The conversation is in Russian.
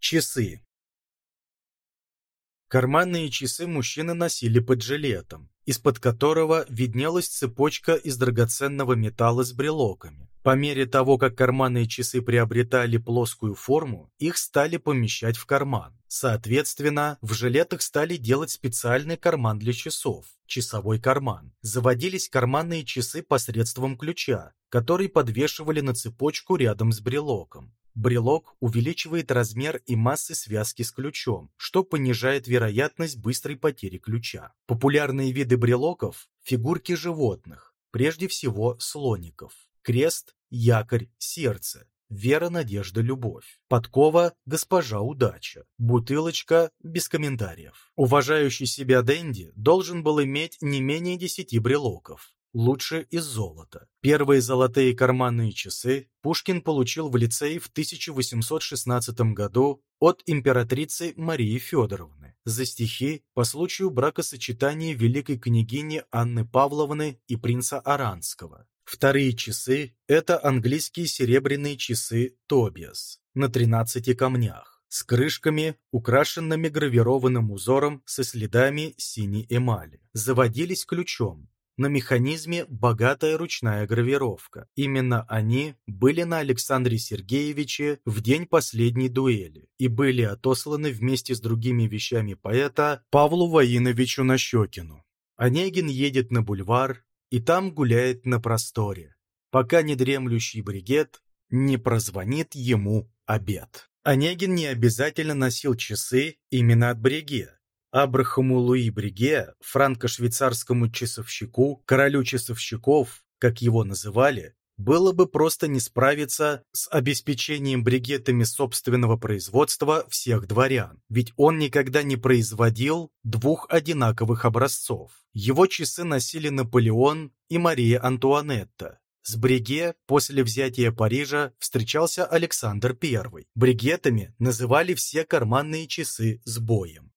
Часы. Карманные часы мужчины носили под жилетом, из-под которого виднелась цепочка из драгоценного металла с брелоками. По мере того, как карманные часы приобретали плоскую форму, их стали помещать в карман. Соответственно, в жилетах стали делать специальный карман для часов – часовой карман. Заводились карманные часы посредством ключа, который подвешивали на цепочку рядом с брелоком. Брелок увеличивает размер и массы связки с ключом, что понижает вероятность быстрой потери ключа. Популярные виды брелоков – фигурки животных, прежде всего слоников. Крест, якорь, сердце, вера, надежда, любовь. Подкова – госпожа удача. Бутылочка – без комментариев. Уважающий себя Дэнди должен был иметь не менее десяти брелоков лучше из золота. Первые золотые карманные часы Пушкин получил в лицее в 1816 году от императрицы Марии Федоровны за стихи по случаю бракосочетания великой княгини Анны Павловны и принца Аранского. Вторые часы – это английские серебряные часы Тобиас на 13 камнях с крышками, украшенными гравированным узором со следами синей эмали. Заводились ключом, на механизме богатая ручная гравировка. Именно они были на Александре Сергеевиче в день последней дуэли и были отосланы вместе с другими вещами поэта Павлу Воиновичу Нащекину. Онегин едет на бульвар и там гуляет на просторе, пока недремлющий бригет не прозвонит ему обед. Онегин не обязательно носил часы именно от Бреге. Абрахаму Луи Бриге, франко-швейцарскому часовщику, королю часовщиков, как его называли, было бы просто не справиться с обеспечением бригетами собственного производства всех дворян, ведь он никогда не производил двух одинаковых образцов. Его часы носили Наполеон и Мария Антуанетта. С Бриге после взятия Парижа встречался Александр I. Бригетами называли все карманные часы с боем.